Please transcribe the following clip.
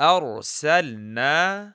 أرسلنا